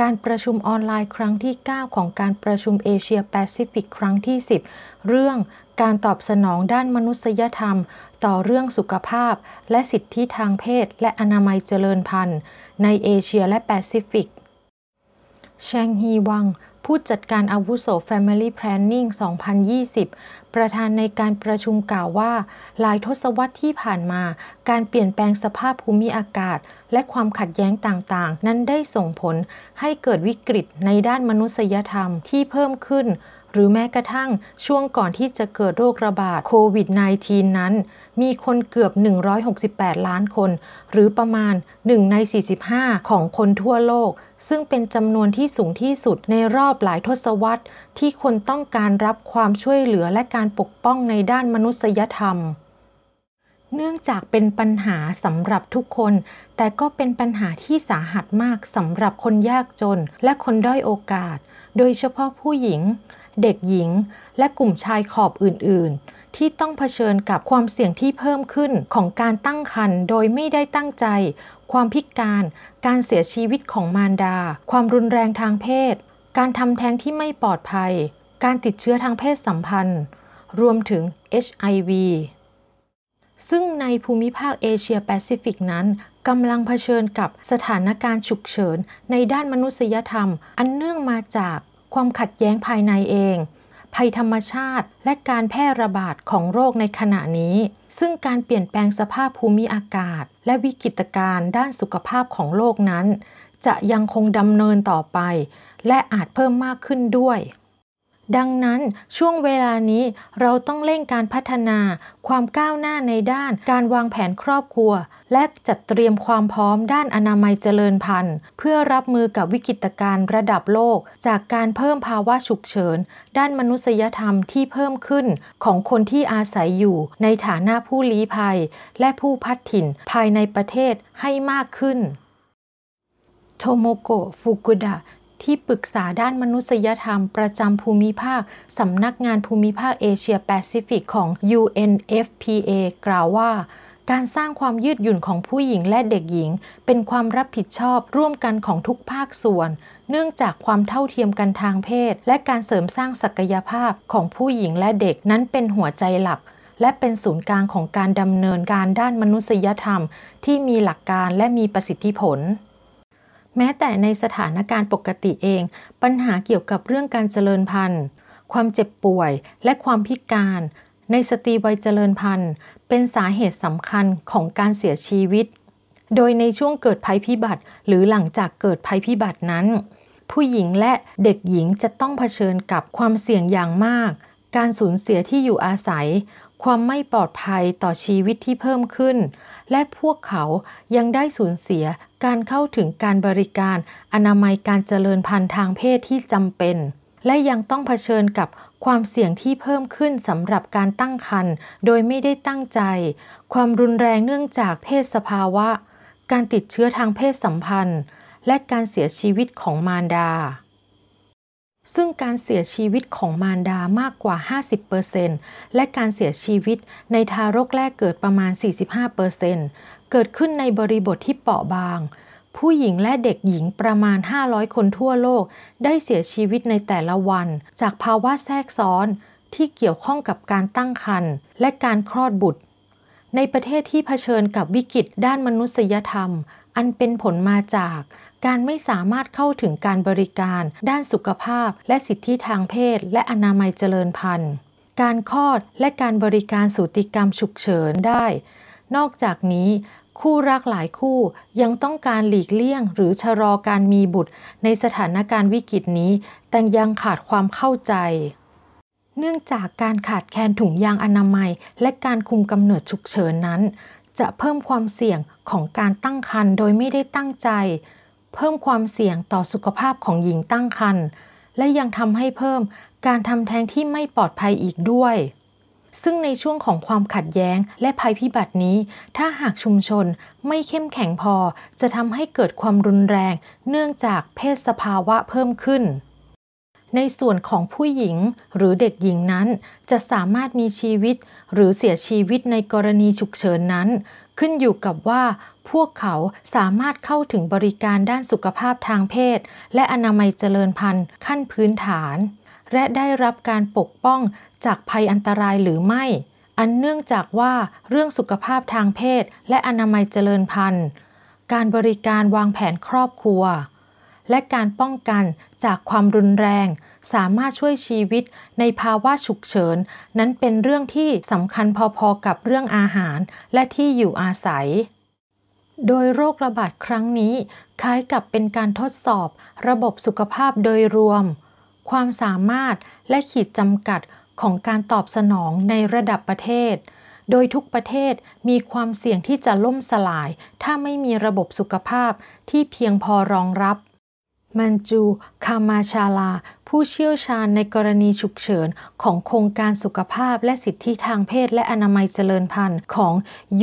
การประชุมออนไลน์ครั้งที่ 9 ของการประชุมเอเชียแปซิฟิกครั้งที่ 10 เรื่องการตอบสนองด้านมนุษยธรรม ต่อเรื่องสุขภาพ และสิทธิทางเพศ และอนามัยเจริญพันธุ์ ในเอเชียและแปซิฟิก แชงฮีวัง ผู้จัดการอาวุโส Family Planning 2020 ประธานในการประชุมกล่าวว่า หลายทศวรรษที่ผ่านมา การเปลี่ยนแปลงสภาพภูมิอากาศ และความขัดแย้งต่างๆ นั้นได้ส่งผลให้เกิดวิกฤตในด้านมนุษยธรรมที่เพิ่มขึ้น หรือแม้กระทั่งช่วงก่อนที่จะเกิดโรคระบาดโควิด -19 นั้น มีคนเกือบ 168 ล้านคน หรือประมาณ 1 ใน 45 ของคนทั่วโลก ซึ่งเป็นจำนวนที่สูงที่สุดในรอบหลายทศวรรษ ที่คนต้องการรับความช่วยเหลือและการปกป้องในด้านมนุษยธรรม เนื่องจากเป็นปัญหาสำหรับทุกคน แต่ก็เป็นปัญหาที่สาหัสมากสำหรับคนยากจนและคนด้อยโอกาส โดยเฉพาะผู้หญิง เด็กหญิง และกลุ่มชายขอบอื่น ๆที่ต้องเผชิญกับความเสี่ยงที่เพิ่มขึ้นของการตั้งครรภ์โดยไม่ได้ตั้งใจ ความพิการ การเสียชีวิตของมารดา ความรุนแรงทางเพศ การทำแท้งที่ไม่ปลอดภัย การติดเชื้อทางเพศสัมพันธ์ รวมถึง HIV ซึ่งในภูมิภาคเอเชียแปซิฟิกนั้นกำลังเผชิญกับสถานการณ์ฉุกเฉินในด้านมนุษยธรรม อันเนื่องมาจากความขัดแย้งภายในเอง ภัยธรรมชาติและการแพร่ระบาดของโรคในขณะนี้ ซึ่งการเปลี่ยนแปลงสภาพภูมิอากาศ และวิกฤตการณ์ด้านสุขภาพของโลกนั้น จะยังคงดำเนินต่อไป และอาจเพิ่มมากขึ้นด้วย ดังนั้นช่วงเวลานี้เราต้องเร่งการพัฒนา ความก้าวหน้าในด้าน การวางแผนครอบครัว และจัดเตรียมความพร้อมด้านอนามัยเจริญพันธุ์ เพื่อรับมือกับวิกฤตการณ์ระดับโลก จากการเพิ่มภาวะฉุกเฉิน ด้านมนุษยธรรมที่เพิ่มขึ้นของคนที่อาศัยอยู่ในฐานะผู้ลี้ภัย และผู้พัดถิ่นภายในประเทศให้มากขึ้นโทโมโกะฟุกุดะ ที่ปรึกษาด้านมนุษยธรรมประจำภูมิภาค สำนักงานภูมิภาคเอเชียแปซิฟิกของ UNFPA กล่าวว่า การสร้างความยืดหยุ่นของผู้หญิงและเด็กหญิง เป็นความรับผิดชอบร่วมกันของทุกภาคส่วน เนื่องจากความเท่าเทียมกันทางเพศ และการเสริมสร้างศักยภาพของผู้หญิงและเด็กนั้นเป็นหัวใจหลักและเป็นศูนย์กลางของการดำเนินการด้านมนุษยธรรม ที่มีหลักการและมีประสิทธิผล แม้แต่ในสถานการณ์ปกติเอง ปัญหาเกี่ยวกับเรื่องการเจริญพันธุ์ ความเจ็บป่วยและความพิการ ในสตรีวัยเจริญพันธุ์ เป็นสาเหตุสำคัญของการเสียชีวิต โดยในช่วงเกิดภัยพิบัติ หรือหลังจากเกิดภัยพิบัตินั้น ผู้หญิงและเด็กหญิงจะต้องเผชิญกับความเสี่ยงอย่างมาก การสูญเสียที่อยู่อาศัย ความไม่ปลอดภัยต่อชีวิตที่เพิ่มขึ้น และพวกเขายังได้สูญเสียการเข้าถึงการบริการ อนามัยการเจริญพันธุ์ทางเพศที่จำเป็น และยังต้องเผชิญกับความเสี่ยงที่เพิ่มขึ้นสำหรับการตั้งครรภ์โดยไม่ได้ตั้งใจ ความรุนแรงเนื่องจากเพศสภาวะ การติดเชื้อทางเพศสัมพันธ์ และการเสียชีวิตของมารดา ซึ่งการเสียชีวิตของมารดามากกว่า 50%และการเสียชีวิตในทารกแรกเกิดประมาณ 45%เกิดขึ้นในบริบทที่เปราะบาง ผู้หญิงและเด็กหญิงประมาณ 500 คนทั่วโลก ได้เสียชีวิตในแต่ละวัน จากภาวะแทรกซ้อนที่เกี่ยวข้องกับการตั้งครรภ์และการคลอดบุตร ในประเทศที่เผชิญกับวิกฤตด้านมนุษยธรรม อันเป็นผลมาจาก การไม่สามารถเข้าถึงการบริการ ด้านสุขภาพ และสิทธิทางเพศ และอนามัยเจริญพันธุ์ การคลอดและการบริการสูติกรรมฉุกเฉินได้ นอกจากนี้คู่รักหลายคู่ยังต้องการหลีกเลี่ยง หรือชะลอการมีบุตรในสถานการณ์วิกฤตนี้ แต่ยังขาดความเข้าใจ เนื่องจากการขาดแคลนถุงยางอนามัย และการคุมกำเนิดฉุกเฉินนั้น จะเพิ่มความเสี่ยงของการตั้งครรภ์โดยไม่ได้ตั้งใจ เพิ่มความเสี่ยงต่อสุขภาพของหญิงตั้งครรภ์และยังทำให้เพิ่มการทำแท้งที่ไม่ปลอดภัยอีกด้วย ซึ่งในช่วงของความขัดแย้งและภัยพิบัตินี้ ถ้าหากชุมชนไม่เข้มแข็งพอ จะทำให้เกิดความรุนแรง เนื่องจากเพศสภาวะเพิ่มขึ้น ในส่วนของผู้หญิงหรือเด็กหญิงนั้น จะสามารถมีชีวิตหรือเสียชีวิตในกรณีฉุกเฉินนั้น ขึ้นอยู่กับว่าพวกเขาสามารถเข้าถึงบริการด้านสุขภาพทางเพศ และอนามัยเจริญพันธุ์ขั้นพื้นฐาน และได้รับการปกป้องจากภัยอันตรายหรือไม่ อันเนื่องจากว่าเรื่องสุขภาพทางเพศ และอนามัยเจริญพันธุ์ การบริการวางแผนครอบครัว และการป้องกันจากความรุนแรง สามารถช่วยชีวิตในภาวะฉุกเฉิน นั้นเป็นเรื่องที่สำคัญพอๆกับเรื่องอาหารและที่อยู่อาศัย โดยโรคระบาดครั้งนี้ คล้ายกับเป็นการทดสอบ ระบบสุขภาพโดยรวม ความสามารถและขีดจำกัดของการตอบสนองในระดับประเทศ โดยทุกประเทศมีความเสี่ยงที่จะล่มสลาย ถ้าไม่มีระบบสุขภาพที่เพียงพอรองรับ มันจู คามาชาลา ผู้เชี่ยวชาญในกรณีฉุกเฉินของโครงการสุขภาพและสิทธิทางเพศและอนามัยเจริญพันธุ์ของ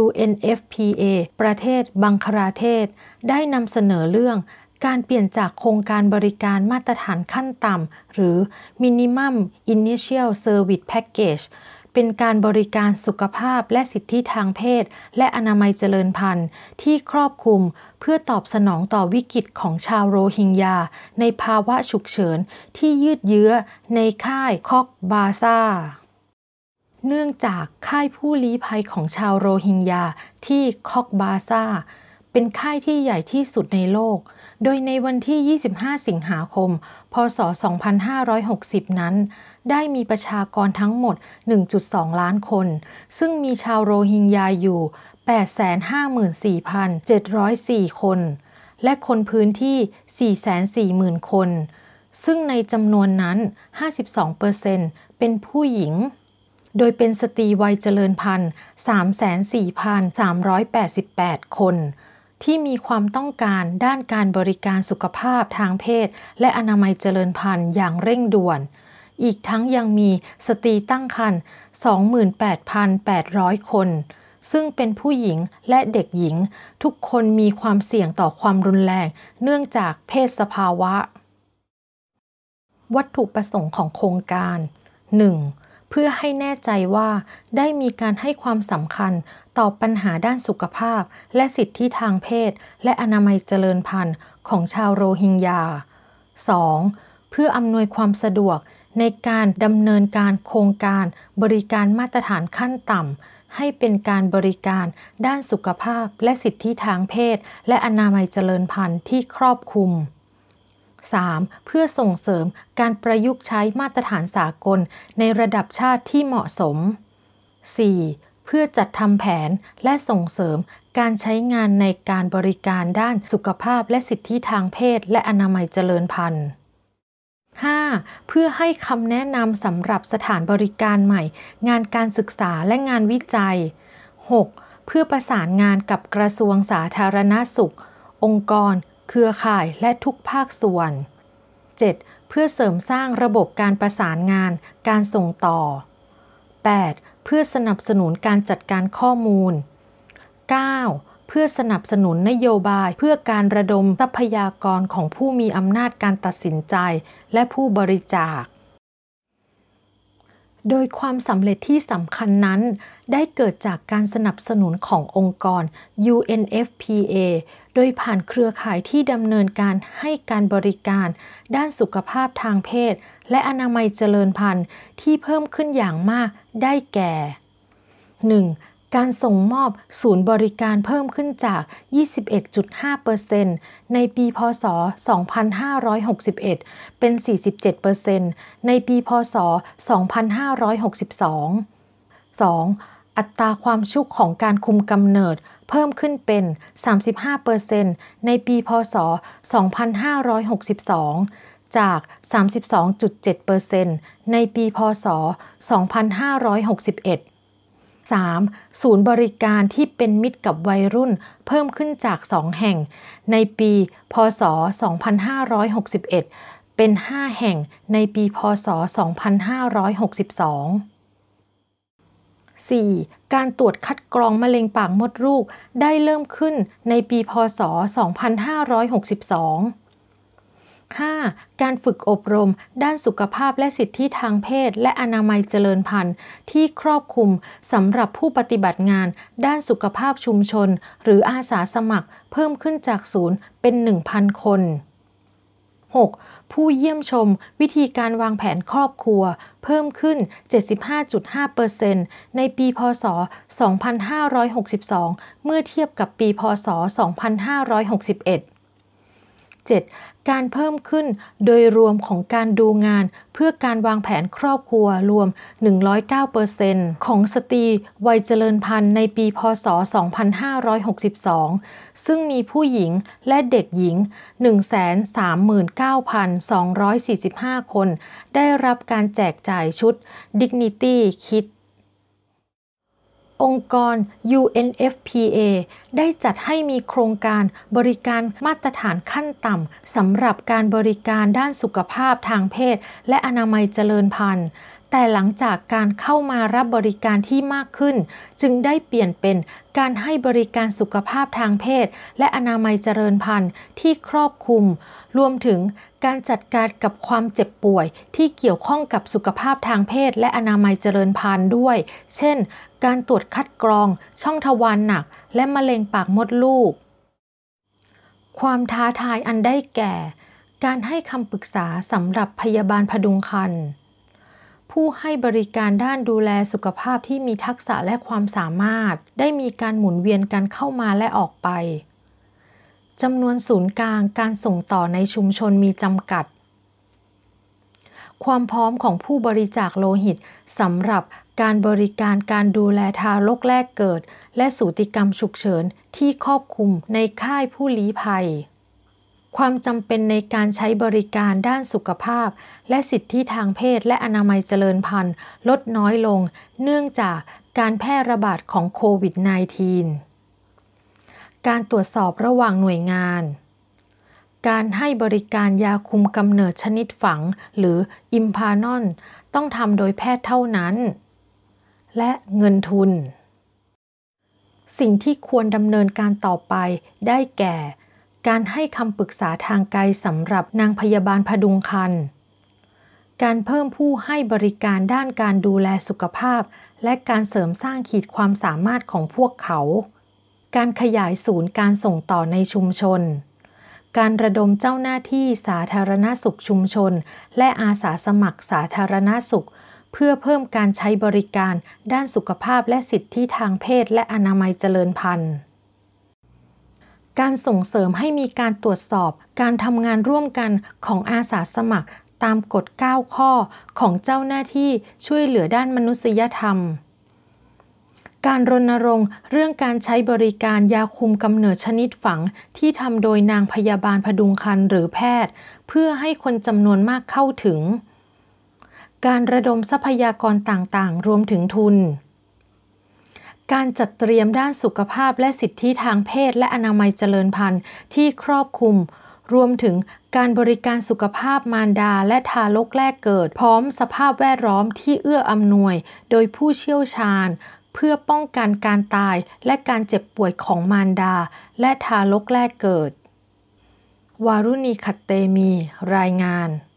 UNFPA ประเทศบังคลาเทศ ได้นำเสนอเรื่องการเปลี่ยนจากโครงการบริการมาตรฐานขั้นต่ำ หรือ Minimum Initial Service Package เป็นการบริการสุขภาพและสิทธิทางเพศ และอนามัยเจริญพันธุ์ที่ครอบคลุมเพื่อตอบสนองต่อวิกฤตของชาวโรฮิงญา ในภาวะฉุกเฉินที่ยืดเยื้อในค่ายคอกบาซาเนื่องจากค่ายผู้ลี้ภัยของชาวโรฮิงญาที่คอกบาซาเป็นค่ายที่ใหญ่ที่สุดในโลก โดยในวันที่ 25 สิงหาคม พศ 2560 นั้น ได้มีประชากรทั้งหมด 1.2 ล้านคน ซึ่งมีชาวโรฮิงญาอยู่ 854,704 คน และคนพื้นที่ 440,000 คน ซึ่งในจำนวนนั้น 52%เป็นผู้หญิง โดยเป็นสตรีวัยเจริญพันธุ์ 34,388 คน ที่มีความต้องการด้านการบริการสุขภาพทางเพศ และอนามัยเจริญพันธุ์อย่างเร่งด่วน อีกทั้งยังมีสตรีตั้งครรภ์28,800 คน ซึ่งเป็นผู้หญิงและเด็กหญิง ทุกคนมีความเสี่ยงต่อความรุนแรง เนื่องจากเพศสภาวะ วัตถุประสงค์ของโครงการ 1. เพื่อให้แน่ใจว่าได้มีการให้ความสำคัญต่อปัญหาด้านสุขภาพ และสิทธิทางเพศ และอนามัยเจริญพันธุ์ของชาวโรฮิงญา 2. เพื่ออำนวยความสะดวกในการดำเนินการโครงการบริการมาตรฐานขั้นต่ำ ให้เป็นการบริการด้านสุขภาพและสิทธิทางเพศ และอนามัยเจริญพันธุ์ที่ครอบคลุม 3. เพื่อส่งเสริมการประยุกต์ใช้มาตรฐานสากลในระดับชาติที่เหมาะสม 4. เพื่อจัดทำแผนและส่งเสริมการใช้งานในการบริการด้านสุขภาพและสิทธิทางเพศ และอนามัยเจริญพันธุ์ เพื่อให้คำแนะนำสำหรับสถานบริการใหม่ งานการศึกษาและงานวิจัย 6. เพื่อประสานงานกับกระทรวงสาธารณาสุข องค์กร เครือข่ายและทุกภาคส่วน 7. เพื่อเสริมสร้างระบบการประสานงาน การส่งต่อ 8. เพื่อสนับสนุนการจัดการข้อมูล 9. เพื่อสนับสนุนนโยบายเพื่อการระดมทรัพยากรของผู้มีอำนาจการตัดสินใจ และผู้บริจาค โดยความสำเร็จที่สำคัญนั้น ได้เกิดจากการสนับสนุนขององค์กร UNFPA โดยผ่านเครือข่ายที่ดำเนินการให้การบริการ ด้านสุขภาพทางเพศ และอนามัยเจริญพันธุ์ที่เพิ่มขึ้นอย่างมากได้แก่ 1. การส่งมอบศูนย์บริการเพิ่มขึ้นจาก 21.5%ในปี พศ 2561 เป็น 47%ในปี พศ 2562 2. อัตราความชุกของการคุมกำเนิดเพิ่มขึ้นเป็น 35%ในปี พศ 2562 จาก 32.7%ในปี พศ 2561 3. ศูนย์บริการที่เป็นมิตรกับวัยรุ่น เพิ่มขึ้นจาก 2 แห่ง ในปี พศ 2561 เป็น 5 แห่งในปี พศ 2562 4. การตรวจคัดกรองมะเร็งปากมดลูกได้เริ่มขึ้นในปี พศ 2562 5. การฝึกอบรม ด้านสุขภาพและสิทธิทางเพศ และอนามัยเจริญพันธุ์ ที่ครอบคลุมสำหรับผู้ปฏิบัติงาน ด้านสุขภาพชุมชน หรืออาสาสมัคร เพิ่มขึ้นจากศูนย์เป็น 1,000 คน 6. ผู้เยี่ยมชม วิธีการวางแผนครอบครัว เพิ่มขึ้น 75.5%ในปีพศ 2562 เมื่อเทียบกับปีพศ 2561 7. การเพิ่มขึ้นโดยรวมของการดูงาน เพื่อการวางแผนครอบครัวรวม 109%ของสตรีวัยเจริญพันธุ์ในปี พศ 2562 ซึ่งมีผู้หญิงและเด็กหญิง 139,245 คน ได้รับการแจกจ่ายชุด Dignity Kit องค์กร UNFPA ได้จัดให้มีโครงการบริการมาตรฐานขั้นต่ำสำหรับการบริการด้านสุขภาพทางเพศ และอนามัยเจริญพันธุ์แต่หลังจากการเข้ามารับบริการที่มากขึ้น จึงได้เปลี่ยนเป็นการให้บริการสุขภาพทางเพศ และอนามัยเจริญพันธุ์ที่ครอบคลุม รวมถึงการจัดการกับความเจ็บป่วยที่เกี่ยวข้องกับสุขภาพทางเพศและอนามัยเจริญพันธุ์ด้วย เช่น การตรวจคัดกรอง ช่องทวารหนัก และมะเร็งปากมดลูก ความท้าทายอันได้แก่ การให้คำปรึกษาสำหรับพยาบาลพดุงครรภ์ผู้ให้บริการด้านดูแลสุขภาพที่มีทักษะและความสามารถ ได้มีการหมุนเวียนกันเข้ามาและออกไป จำนวนศูนย์กลางการส่งต่อในชุมชนมีจำกัด ความพร้อมของผู้บริจาคโลหิตสำหรับการบริการการดูแลทารกแรกเกิด และสูติกรรมฉุกเฉินที่ครอบคลุมในค่ายผู้ลี้ภัย ความจำเป็นในการใช้บริการด้านสุขภาพ และสิทธิทางเพศและอนามัยเจริญพันธุ์ลดน้อยลง เนื่องจากการแพร่ระบาดของโควิด -19 การตรวจสอบระหว่างหน่วยงาน การให้บริการยาคุมกำเนิดชนิดฝังหรืออิมพานอนต้องทำโดยแพทย์เท่านั้น และเงินทุน สิ่งที่ควรดำเนินการต่อไปได้แก่ การให้คำปรึกษาทางไกลสำหรับนางพยาบาลพดุงครรภ์การเพิ่มผู้ให้บริการด้านการดูแลสุขภาพ และการเสริมสร้างขีดความสามารถของพวกเขา การขยายศูนย์การส่งต่อในชุมชน การระดมเจ้าหน้าที่สาธารณสุขชุมชน และอาสาสมัครสาธารณสุข เพื่อเพิ่มการใช้บริการด้านสุขภาพและสิทธิทางเพศและอนามัยเจริญพันธุ์การส่งเสริมให้มีการตรวจสอบ การทำงานร่วมกันของอาสาสมัคร ตามกฎ 9 ข้อของเจ้าหน้าที่ช่วยเหลือด้านมนุษยธรรม การรณรงค์เรื่องการใช้บริการยาคุมกำเนิดชนิดฝังที่ทำโดยนางพยาบาลพดุงครรภ์หรือแพทย์ เพื่อให้คนจำนวนมากเข้าถึง การระดมทรัพยากรต่างๆ รวมถึงทุน การจัดเตรียมด้านสุขภาพและสิทธิทางเพศและอนามัยเจริญพันธุ์ที่ครอบคลุม รวมถึงการบริการสุขภาพมารดาและทารกแรกเกิด พร้อมสภาพแวดล้อมที่เอื้ออำนวย โดยผู้เชี่ยวชาญ เพื่อป้องกันการตายและการเจ็บป่วยของมารดา และทารกแรกเกิด วารุณีขัตเตมี รายงาน